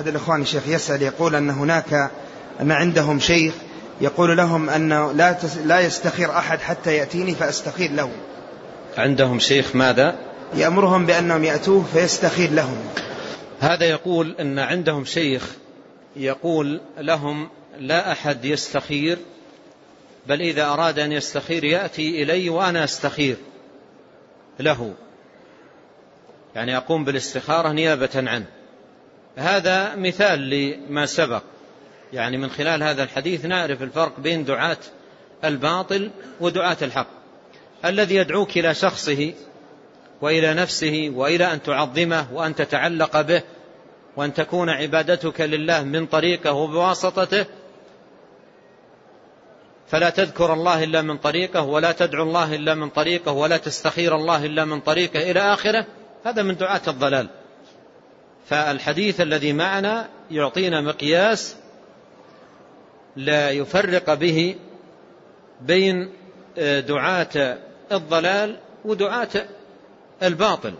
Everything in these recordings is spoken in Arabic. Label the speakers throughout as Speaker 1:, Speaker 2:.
Speaker 1: أحد الإخوان الشيخ يسأل يقول أن هناك أن عندهم شيخ يقول لهم أنه لا لا يستخير أحد حتى يأتيني فأستخير له
Speaker 2: عندهم شيخ ماذا؟
Speaker 1: يأمرهم بأنهم يأتوه فيستخير لهم.
Speaker 2: هذا يقول أن عندهم شيخ يقول لهم لا أحد يستخير بل إذا أراد أن يستخير يأتي إلي وأنا أستخير له. يعني أقوم بالاستخارة نيابة عنه. هذا مثال لما سبق. يعني من خلال هذا الحديث نعرف الفرق بين دعاة الباطل ودعاة الحق. الذي يدعوك إلى شخصه وإلى نفسه وإلى أن تعظمه وأن تتعلق به وأن تكون عبادتك لله من طريقه وبواسطته فلا تذكر الله إلا من طريقه ولا تدعو الله إلا من طريقه ولا تستخير الله إلا من طريقه إلى آخره. هذا من دعاة الضلال. فالحديث الذي معنا يعطينا مقياس لا يفرق به بين دعاة الضلال ودعاة الباطل.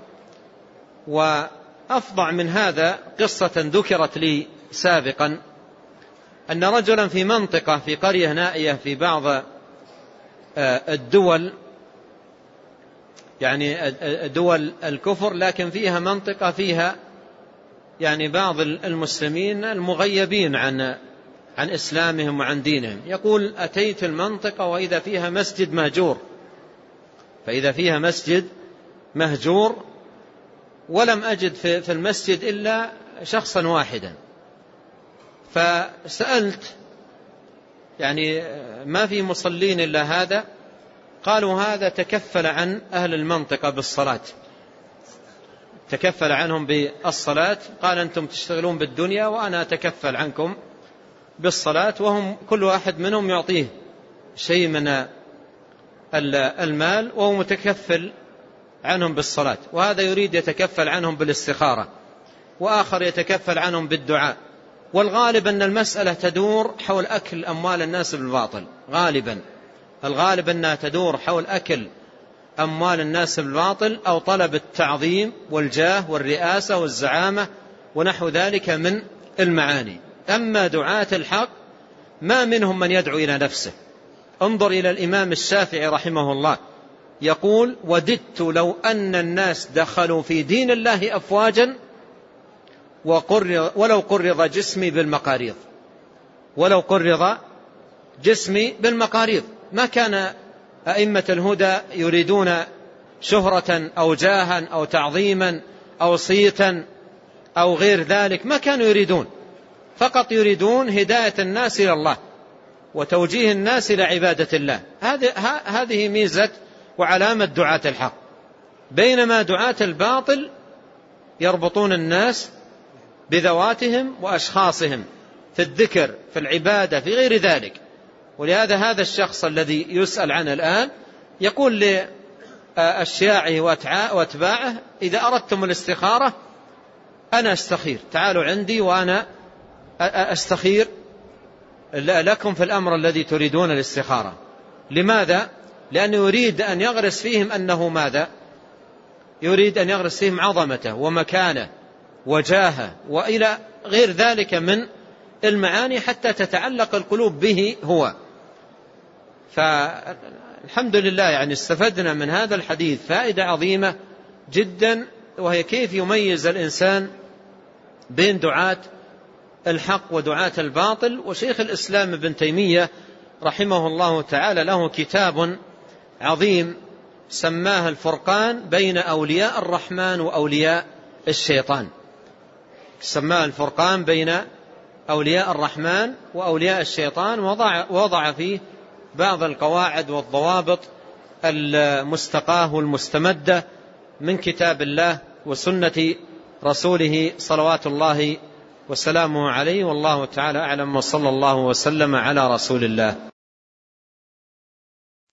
Speaker 2: وأفضع من هذا قصة ذكرت لي سابقا أن رجلا في منطقة في قرية نائية في بعض الدول يعني دول الكفر لكن فيها منطقة فيها يعني بعض المسلمين المغيبين عن عن إسلامهم وعن دينهم. يقول أتيت المنطقة وإذا فيها مسجد مهجور. فإذا فيها مسجد مهجور ولم أجد في المسجد إلا شخصا واحدا. فسألت يعني ما في مصلين إلا هذا؟ قالوا هذا تكفل عن أهل المنطقة بالصلاة. تكفل عنهم بالصلاة. قال أنتم تشتغلون بالدنيا وأنا أتكفل عنكم بالصلاة. وهم كل واحد منهم يعطيه شيء من المال وهو متكفل عنهم بالصلاة. وهذا يريد يتكفل عنهم بالاستخارة. وآخر يتكفل عنهم بالدعاء. والغالب أن المسألة تدور حول أكل أموال الناس بالباطل. غالبا. الغالب أنها تدور حول أكل أموال الناس بالباطل أو طلب التعظيم والجاه والرئاسة والزعامة ونحو ذلك من المعاني. أما دعاة الحق ما منهم من يدعو إلى نفسه. انظر إلى الإمام الشافعي رحمه الله يقول وددت لو أن الناس دخلوا في دين الله أفواجا ولو قرض جسمي بالمقاريض. ولو قرض جسمي بالمقاريض. ما كان أئمة الهدى يريدون شهرة أو جاها أو تعظيما أو صيتا أو غير ذلك ما كانوا يريدون. فقط يريدون هداية الناس إلى الله وتوجيه الناس إلى عبادة الله. هذه ميزة وعلامة دعاة الحق. بينما دعاة الباطل يربطون الناس بذواتهم وأشخاصهم في الذكر في العبادة في غير ذلك. ولهذا هذا الشخص الذي يسأل عنه الآن يقول لأشياعه وأتباعه إذا أردتم الاستخارة أنا أستخير تعالوا عندي وأنا أستخير لكم في الأمر الذي تريدون الاستخارة لماذا؟ لأنه يريد أن يغرس فيهم أنه ماذا؟ يريد أن يغرس فيهم عظمته ومكانه وجاهه وإلى غير ذلك من المعاني حتى تتعلق القلوب به هو. فالحمد لله يعني استفدنا من هذا الحديث فائدة عظيمة جدا وهي كيف يميز الإنسان بين دعاة الحق ودعاة الباطل. وشيخ الإسلام ابن تيمية رحمه الله تعالى له كتاب عظيم سماه الفرقان بين أولياء الرحمن وأولياء الشيطان. سماه الفرقان بين أولياء الرحمن وأولياء الشيطان وضع, وضع فيه بعض القواعد والضوابط المستقاة والمستمدة من كتاب الله وسنة رسوله صلوات الله وسلامه عليه والله تعالى أعلم وصلى الله وسلم على رسول الله.